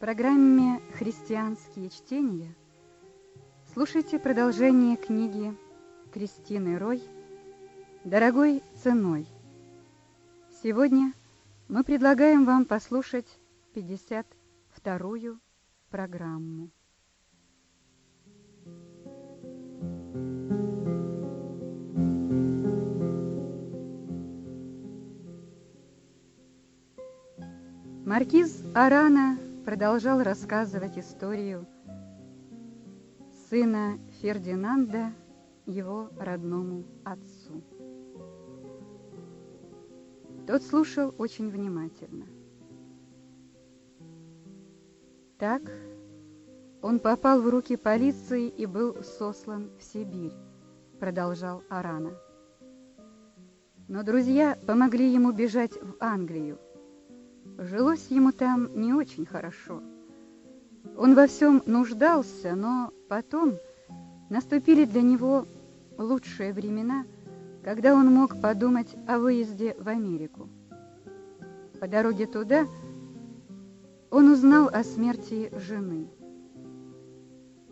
программе «Христианские чтения» слушайте продолжение книги Кристины Рой «Дорогой ценой». Сегодня мы предлагаем вам послушать 52-ю программу. Маркиз Арана продолжал рассказывать историю сына Фердинанда его родному отцу. Тот слушал очень внимательно. Так он попал в руки полиции и был сослан в Сибирь, продолжал Арана. Но друзья помогли ему бежать в Англию – Жилось ему там не очень хорошо. Он во всем нуждался, но потом наступили для него лучшие времена, когда он мог подумать о выезде в Америку. По дороге туда он узнал о смерти жены.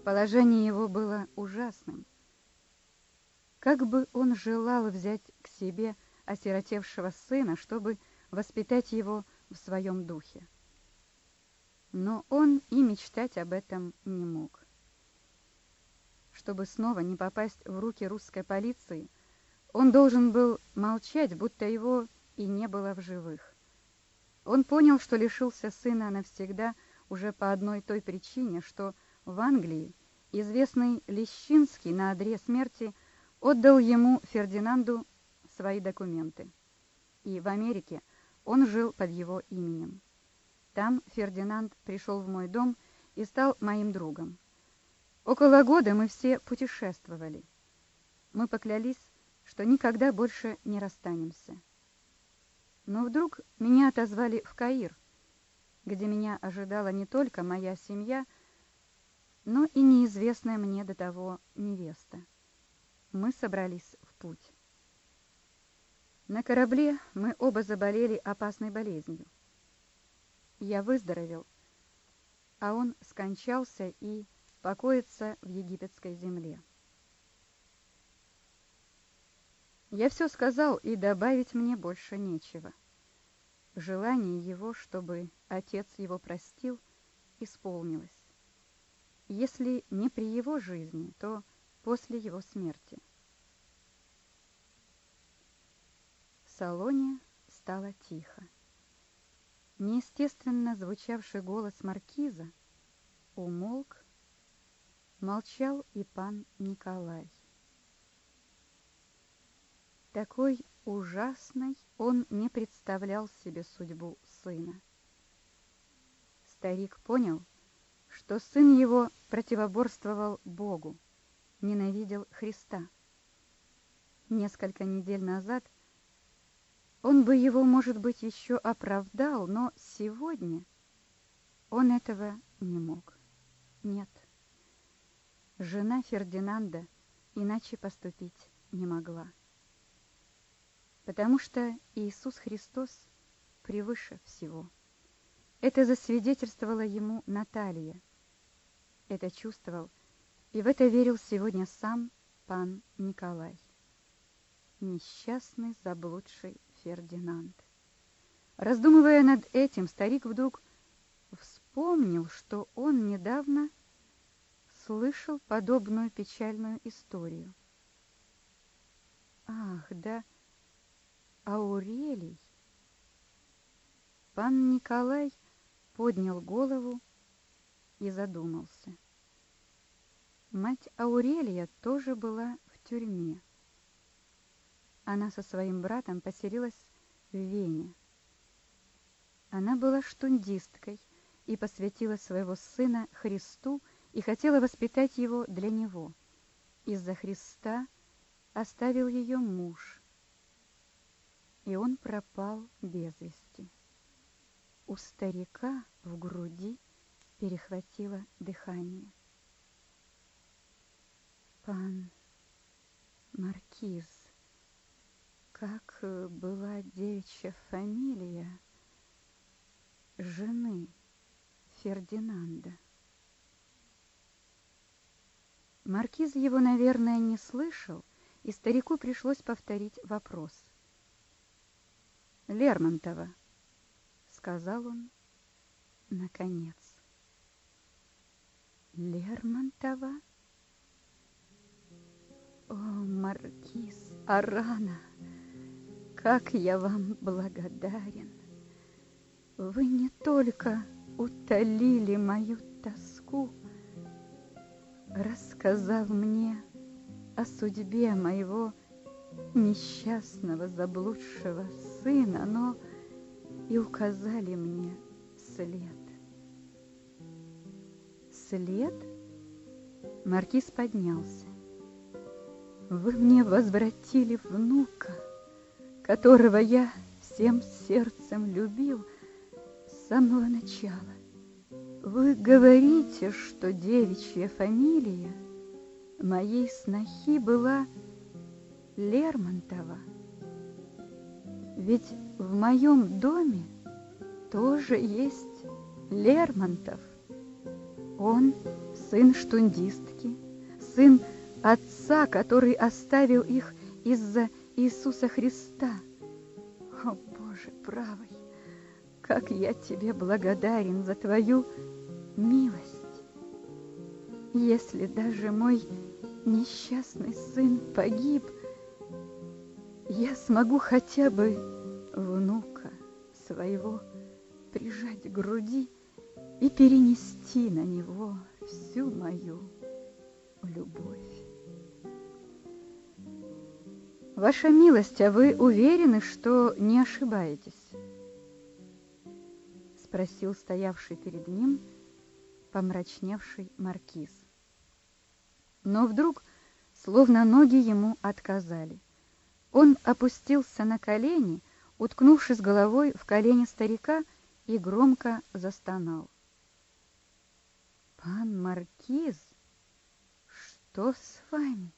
Положение его было ужасным. Как бы он желал взять к себе осиротевшего сына, чтобы воспитать его в своем духе. Но он и мечтать об этом не мог. Чтобы снова не попасть в руки русской полиции, он должен был молчать, будто его и не было в живых. Он понял, что лишился сына навсегда уже по одной той причине, что в Англии известный Лещинский на одре смерти отдал ему, Фердинанду, свои документы. И в Америке он жил под его именем. Там Фердинанд пришел в мой дом и стал моим другом. Около года мы все путешествовали. Мы поклялись, что никогда больше не расстанемся. Но вдруг меня отозвали в Каир, где меня ожидала не только моя семья, но и неизвестная мне до того невеста. Мы собрались в путь. На корабле мы оба заболели опасной болезнью. Я выздоровел, а он скончался и покоится в египетской земле. Я все сказал, и добавить мне больше нечего. Желание его, чтобы отец его простил, исполнилось. Если не при его жизни, то после его смерти. Салоне стало тихо. Неестественно звучавший голос маркиза умолк, молчал и пан Николай. Такой ужасной он не представлял себе судьбу сына. Старик понял, что сын его противоборствовал Богу, ненавидел Христа. Несколько недель назад – он бы его, может быть, еще оправдал, но сегодня он этого не мог. Нет. Жена Фердинанда иначе поступить не могла. Потому что Иисус Христос превыше всего. Это засвидетельствовала ему Наталья. Это чувствовал, и в это верил сегодня сам пан Николай. Несчастный заблудший Фердинанд. Раздумывая над этим, старик вдруг вспомнил, что он недавно слышал подобную печальную историю. Ах, да, Аурелий! Пан Николай поднял голову и задумался. Мать Аурелия тоже была в тюрьме. Она со своим братом поселилась в Вене. Она была штундисткой и посвятила своего сына Христу и хотела воспитать его для него. Из-за Христа оставил ее муж, и он пропал без вести. У старика в груди перехватило дыхание. Пан Маркиз, как э, была девичья фамилия жены Фердинанда. Маркиз его, наверное, не слышал, и старику пришлось повторить вопрос. «Лермонтова», — сказал он, наконец. «Лермонтова?» О, Маркиз Арана, как я вам благодарен! Вы не только утолили мою тоску, рассказав мне о судьбе моего несчастного заблудшего сына, но и указали мне след. След? Маркиз поднялся. Вы мне возвратили внука, которого я всем сердцем любил с самого начала. Вы говорите, что девичья фамилия моей снохи была Лермонтова. Ведь в моем доме тоже есть Лермонтов. Он сын штундистки, сын Отца, который оставил их из-за Иисуса Христа. О, Боже правый, как я тебе благодарен за твою милость. Если даже мой несчастный сын погиб, я смогу хотя бы внука своего прижать к груди и перенести на него всю мою любовь. Ваша милость, а вы уверены, что не ошибаетесь? Спросил стоявший перед ним помрачневший маркиз. Но вдруг, словно ноги ему отказали, он опустился на колени, уткнувшись головой в колени старика, и громко застонал. «Пан Маркиз, что с вами?»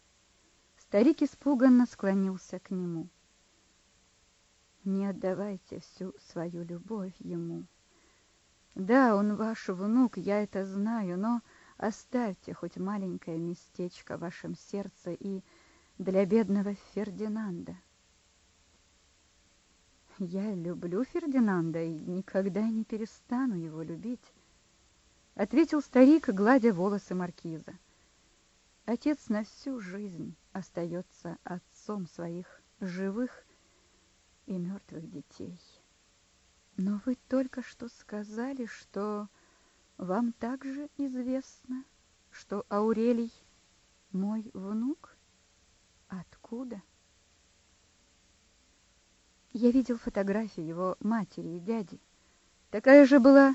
Старик испуганно склонился к нему. Не отдавайте всю свою любовь ему. Да, он ваш внук, я это знаю, но оставьте хоть маленькое местечко в вашем сердце и для бедного Фердинанда. Я люблю Фердинанда и никогда не перестану его любить, ответил старик, гладя волосы маркиза. Отец на всю жизнь остается отцом своих живых и мертвых детей. Но вы только что сказали, что вам также известно, что Аурелий мой внук? Откуда? Я видел фотографии его матери и дяди. Такая же была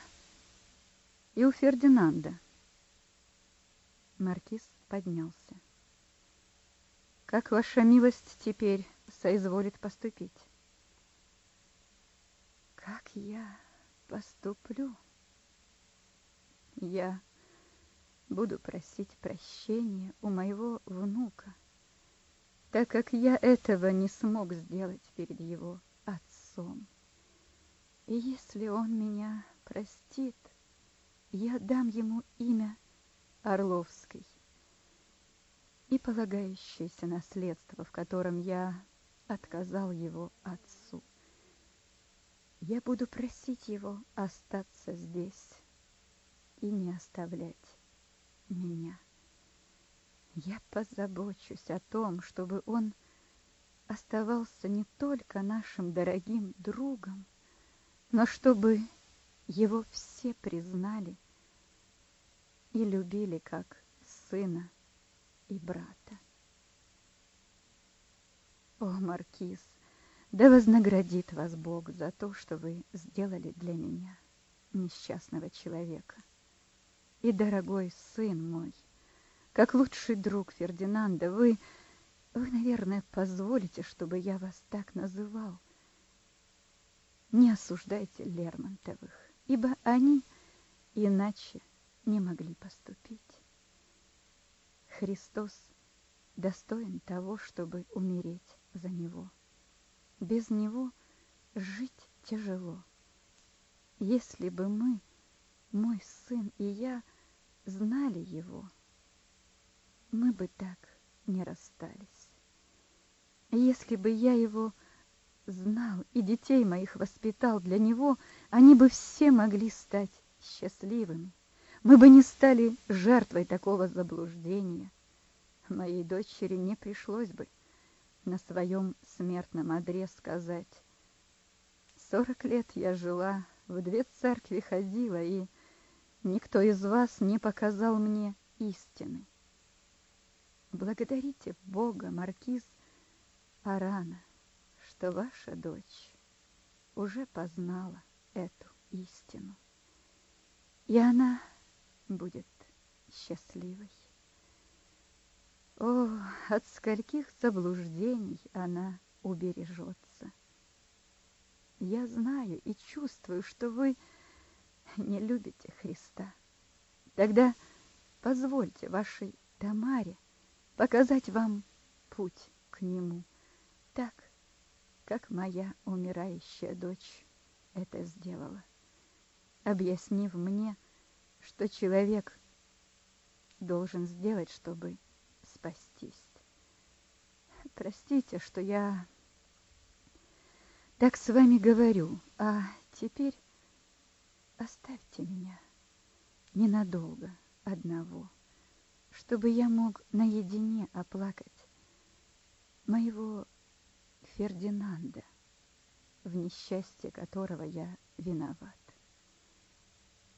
и у Фердинанда. Маркиз поднялся. Как ваша милость теперь соизволит поступить? Как я поступлю? Я буду просить прощения у моего внука, так как я этого не смог сделать перед его отцом. И если он меня простит, я дам ему имя Орловской и полагающееся наследство, в котором я отказал его отцу. Я буду просить его остаться здесь и не оставлять меня. Я позабочусь о том, чтобы он оставался не только нашим дорогим другом, но чтобы его все признали и любили как сына и брата. О, Маркиз, да вознаградит вас Бог за то, что вы сделали для меня, несчастного человека. И, дорогой сын мой, как лучший друг Фердинанда, вы, вы, наверное, позволите, чтобы я вас так называл. Не осуждайте Лермонтовых, ибо они иначе не могли поступить. Христос достоин того, чтобы умереть за Него. Без Него жить тяжело. Если бы мы мой сын и я знали его, мы бы так не расстались. Если бы я его знал и детей моих воспитал для него, они бы все могли стать счастливыми. Мы бы не стали жертвой такого заблуждения. Моей дочери не пришлось бы на своем смертном одре сказать. Сорок лет я жила, в две церкви ходила, и никто из вас не показал мне истины. Благодарите Бога, Маркиз Арана, что ваша дочь уже познала эту истину. И она будет счастливой. О, от скольких заблуждений она убережется. Я знаю и чувствую, что вы не любите Христа. Тогда позвольте вашей Тамаре показать вам путь к Нему, так, как моя умирающая дочь это сделала, объяснив мне, что человек должен сделать, чтобы спастись. Простите, что я так с вами говорю, а теперь оставьте меня ненадолго одного, чтобы я мог наедине оплакать моего Фердинанда, в несчастье которого я виноват.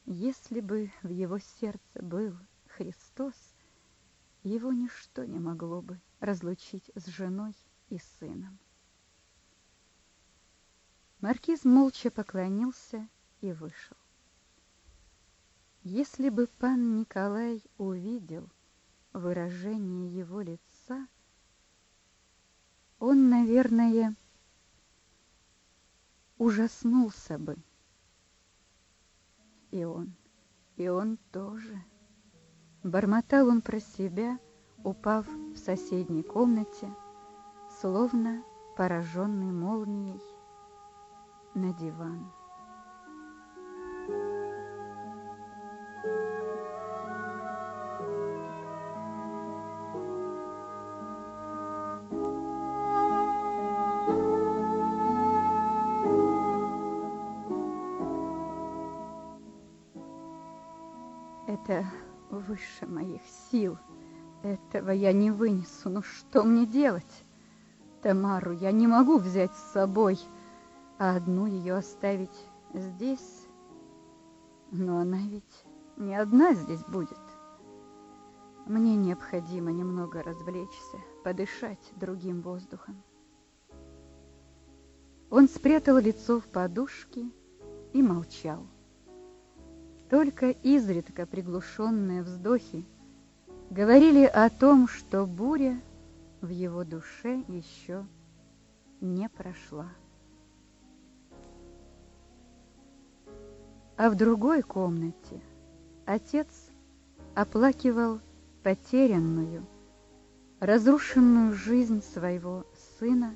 Если бы в его сердце был Христос, его ничто не могло бы разлучить с женой и сыном. Маркиз молча поклонился и вышел. Если бы пан Николай увидел выражение его лица, он, наверное, ужаснулся бы. И он, и он тоже. Бормотал он про себя, упав в соседней комнате, словно пораженный молнией на диван. Выше моих сил. Этого я не вынесу. Ну что мне делать? Тамару я не могу взять с собой, а одну ее оставить здесь. Но она ведь не одна здесь будет. Мне необходимо немного развлечься, подышать другим воздухом. Он спрятал лицо в подушки и молчал. Только изредка приглушенные вздохи говорили о том, что буря в его душе еще не прошла. А в другой комнате отец оплакивал потерянную, разрушенную жизнь своего сына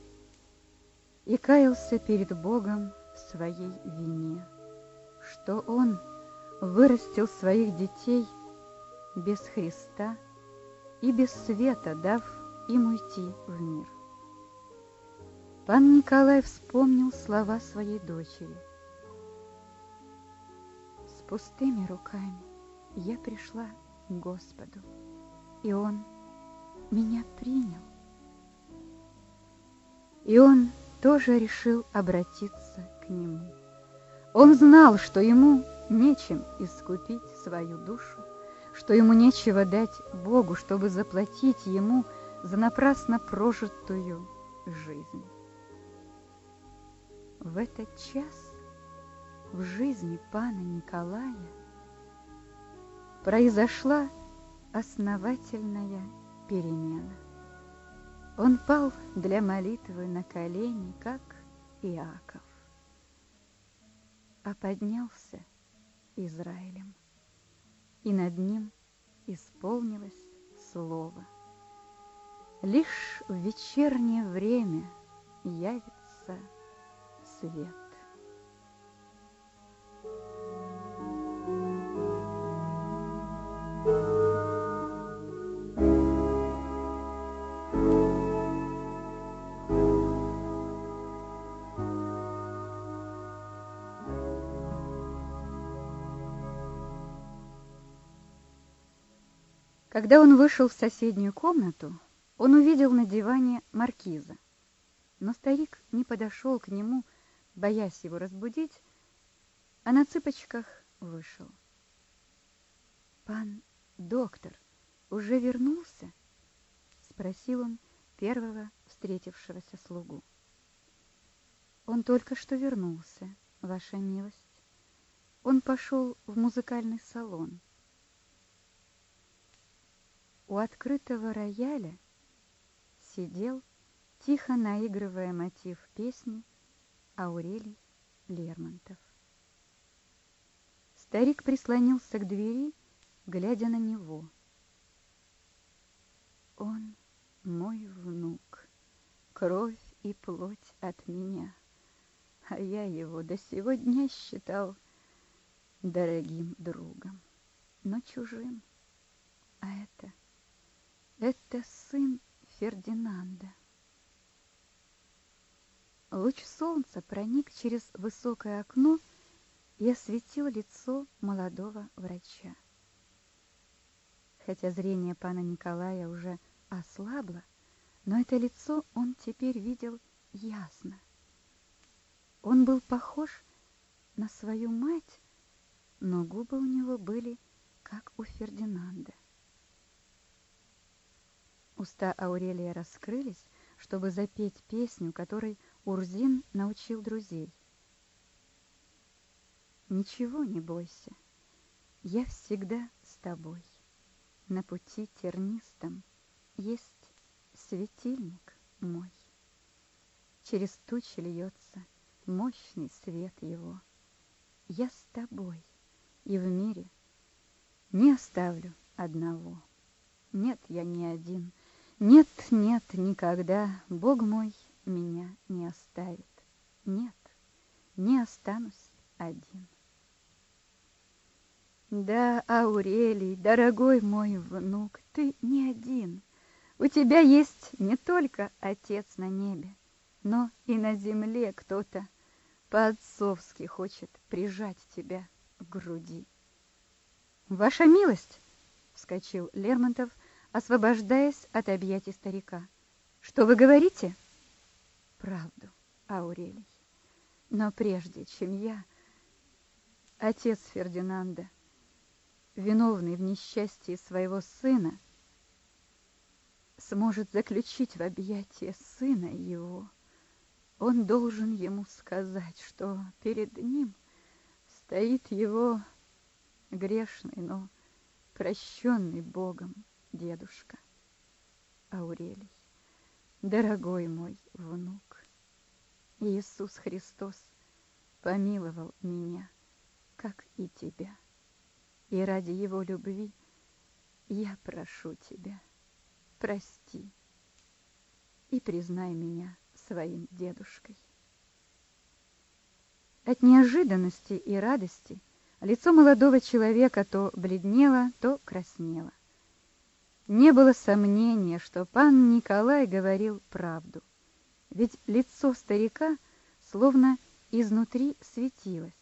и каялся перед Богом в своей вине, что он – вырастил своих детей без Христа и без света, дав им уйти в мир. Пан Николай вспомнил слова своей дочери. С пустыми руками я пришла к Господу, и Он меня принял. И он тоже решил обратиться к Нему. Он знал, что ему нечем искупить свою душу, что ему нечего дать Богу, чтобы заплатить ему за напрасно прожитую жизнь. В этот час в жизни пана Николая произошла основательная перемена. Он пал для молитвы на колени, как Иаков, а поднялся Израилем. И над ним исполнилось слово. Лишь в вечернее время явится свет. thank you Когда он вышел в соседнюю комнату, он увидел на диване маркиза. Но старик не подошел к нему, боясь его разбудить, а на цыпочках вышел. «Пан доктор уже вернулся?» — спросил он первого встретившегося слугу. «Он только что вернулся, ваша милость. Он пошел в музыкальный салон». У открытого рояля сидел, тихо наигрывая мотив песни, Аурелий Лермонтов. Старик прислонился к двери, глядя на него. Он мой внук, кровь и плоть от меня, а я его до сего дня считал дорогим другом, но чужим. А это, это сын Фердинанда. Луч солнца проник через высокое окно и осветил лицо молодого врача. Хотя зрение пана Николая уже ослабло, но это лицо он теперь видел ясно. Он был похож на свою мать, но губы у него были, как у Фердинанда. Уста Аурелия раскрылись, чтобы запеть песню, которой Урзин научил друзей. Ничего не бойся, я всегда с тобой. На пути тернистом есть светильник мой. Через тучи льется мощный свет его. Я с тобой и в мире не оставлю одного. Нет, я не один. Нет, нет, никогда Бог мой меня не оставит. Нет, не останусь один. Да, Аурелий, дорогой мой внук, ты не один. У тебя есть не только Отец на небе, но и на земле кто-то по-отцовски хочет прижать тебя к груди. «Ваша милость!» — вскочил Лермонтов, освобождаясь от объятий старика. «Что вы говорите?» «Правду, Аурелий. Но прежде, чем я, отец Фердинанда, — виновный в несчастье своего сына, сможет заключить в объятия сына его, он должен ему сказать, что перед ним стоит его грешный, но прощенный Богом дедушка Аурелий, дорогой мой внук. Иисус Христос помиловал меня, как и тебя и ради его любви я прошу тебя, прости и признай меня своим дедушкой. От неожиданности и радости лицо молодого человека то бледнело, то краснело. Не было сомнения, что пан Николай говорил правду, ведь лицо старика словно изнутри светилось.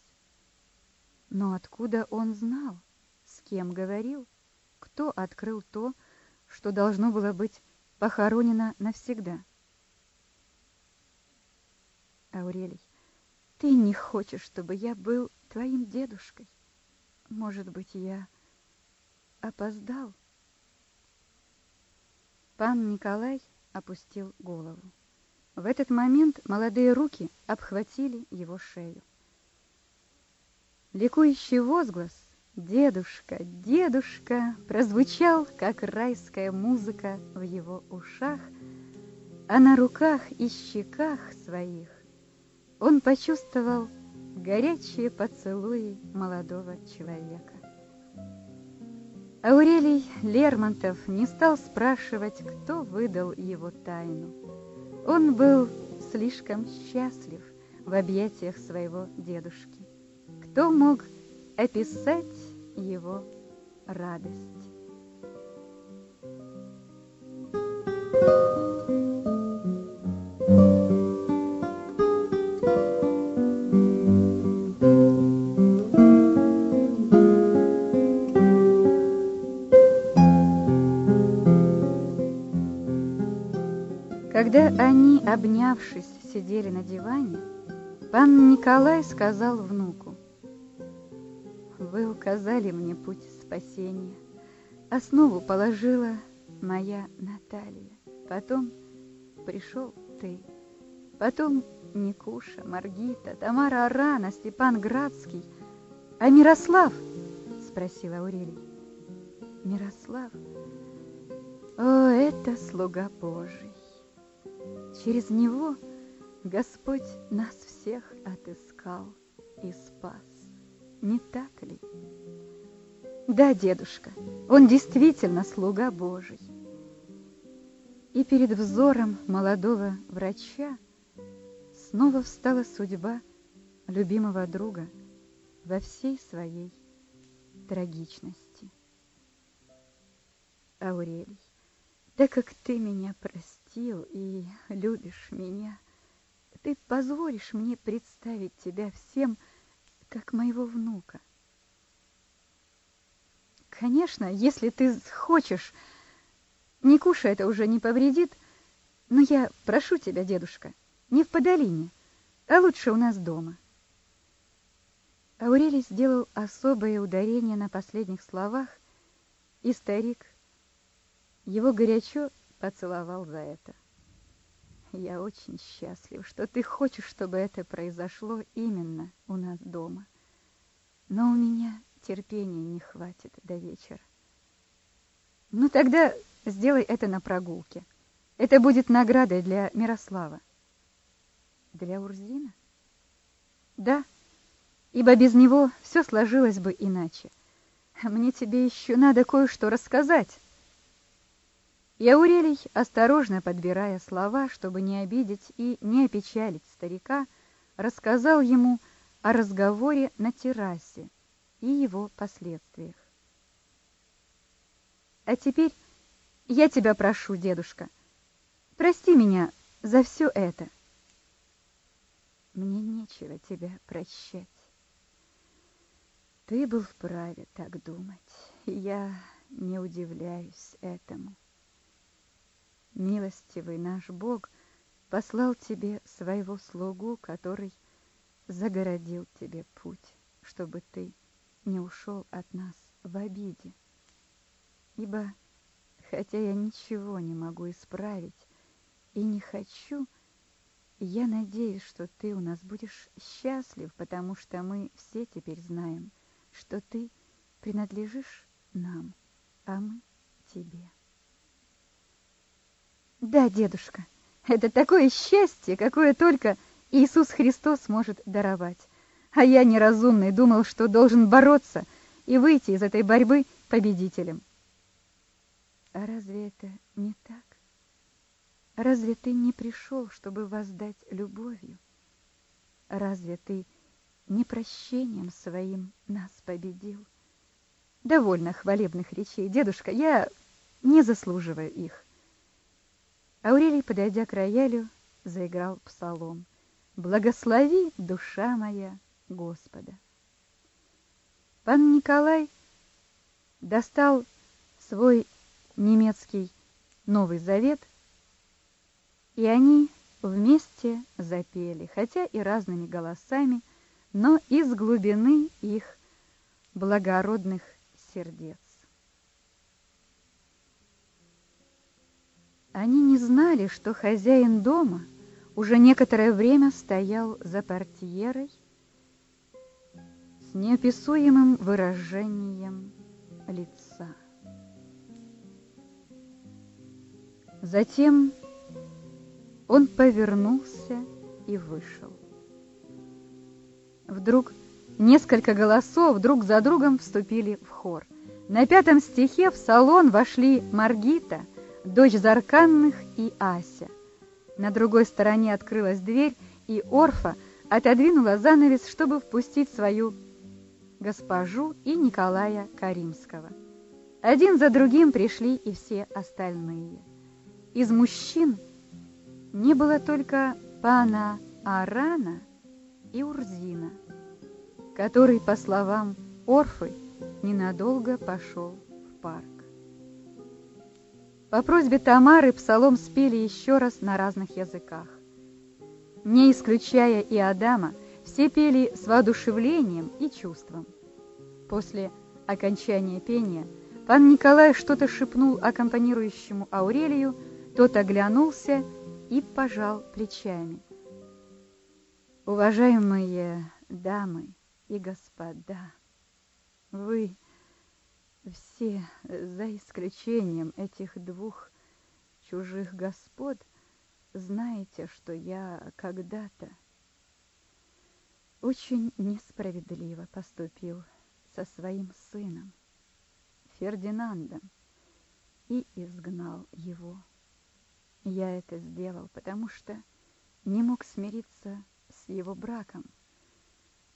Но откуда он знал? кем говорил, кто открыл то, что должно было быть похоронено навсегда. Аурелий, ты не хочешь, чтобы я был твоим дедушкой? Может быть, я опоздал? Пан Николай опустил голову. В этот момент молодые руки обхватили его шею. Ликующий возглас Дедушка, дедушка прозвучал, как райская музыка в его ушах, а на руках и щеках своих он почувствовал горячие поцелуи молодого человека. Аурелий Лермонтов не стал спрашивать, кто выдал его тайну. Он был слишком счастлив в объятиях своего дедушки. Кто мог описать его радость. Когда они, обнявшись, сидели на диване, пан Николай сказал внуку, «Вы указали мне путь спасения, основу положила моя Наталья, потом пришел ты, потом Никуша, Маргита, Тамара Арана, Степан Градский, а Мирослав?» — спросил Аурелий. «Мирослав? О, это слуга Божий! Через него Господь нас всех отыскал и спас, не так ли? Да, дедушка, он действительно слуга Божий. И перед взором молодого врача снова встала судьба любимого друга во всей своей трагичности. Аурелий, так как ты меня простил и любишь меня, ты позволишь мне представить тебя всем, как моего внука. Конечно, если ты хочешь, Никуша это уже не повредит, но я прошу тебя, дедушка, не в Подолине, а лучше у нас дома. Аурелий сделал особое ударение на последних словах, и старик его горячо поцеловал за это. Я очень счастлив, что ты хочешь, чтобы это произошло именно у нас дома. Но у меня терпения не хватит до вечера. Ну тогда сделай это на прогулке. Это будет наградой для Мирослава. Для Урзина? Да, ибо без него все сложилось бы иначе. Мне тебе еще надо кое-что рассказать. И осторожно подбирая слова, чтобы не обидеть и не опечалить старика, рассказал ему о разговоре на террасе и его последствиях. А теперь я тебя прошу, дедушка, прости меня за все это. Мне нечего тебя прощать. Ты был вправе так думать, я не удивляюсь этому. Милостивый наш Бог послал тебе своего слугу, который загородил тебе путь, чтобы ты не ушел от нас в обиде. Ибо, хотя я ничего не могу исправить и не хочу, я надеюсь, что ты у нас будешь счастлив, потому что мы все теперь знаем, что ты принадлежишь нам, а мы тебе. Да, дедушка, это такое счастье, какое только Иисус Христос может даровать. А я неразумный думал, что должен бороться и выйти из этой борьбы победителем. А разве это не так? Разве ты не пришел, чтобы воздать любовью? Разве ты не прощением своим нас победил? Довольно хвалебных речей, дедушка, я не заслуживаю их. Аурелий, подойдя к роялю, заиграл псалом. «Благослови, душа моя, Господа!» Пан Николай достал свой немецкий Новый Завет, и они вместе запели, хотя и разными голосами, но из глубины их благородных сердец. Они не знали, что хозяин дома уже некоторое время стоял за портьерой с неописуемым выражением лица. Затем он повернулся и вышел. Вдруг несколько голосов друг за другом вступили в хор. На пятом стихе в салон вошли Маргита, дочь Зарканных и Ася. На другой стороне открылась дверь, и Орфа отодвинула занавес, чтобы впустить свою госпожу и Николая Каримского. Один за другим пришли и все остальные. Из мужчин не было только пана Арана и Урзина, который, по словам Орфы, ненадолго пошел в парк. По просьбе Тамары псалом спели еще раз на разных языках. Не исключая и Адама, все пели с воодушевлением и чувством. После окончания пения пан Николай что-то шепнул аккомпанирующему Аурелию, тот оглянулся и пожал плечами. Уважаемые дамы и господа, вы все, за исключением этих двух чужих господ, знаете, что я когда-то очень несправедливо поступил со своим сыном Фердинандом и изгнал его. Я это сделал, потому что не мог смириться с его браком,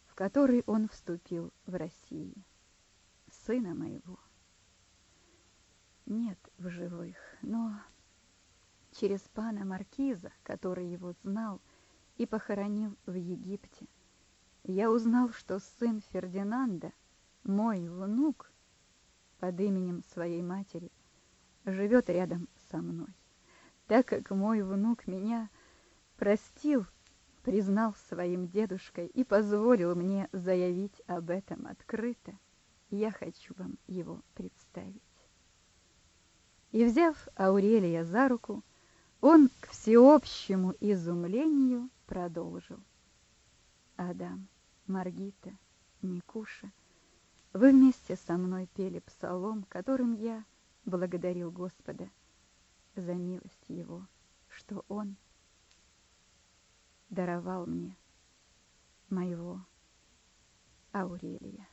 в который он вступил в России. Сына моего нет в живых, но через пана Маркиза, который его знал и похоронил в Египте, я узнал, что сын Фердинанда, мой внук, под именем своей матери, живет рядом со мной. Так как мой внук меня простил, признал своим дедушкой и позволил мне заявить об этом открыто, я хочу вам его представить. И, взяв Аурелия за руку, он к всеобщему изумлению продолжил. Адам, Маргита, Никуша, вы вместе со мной пели псалом, которым я благодарил Господа за милость Его, что Он даровал мне моего Аурелия.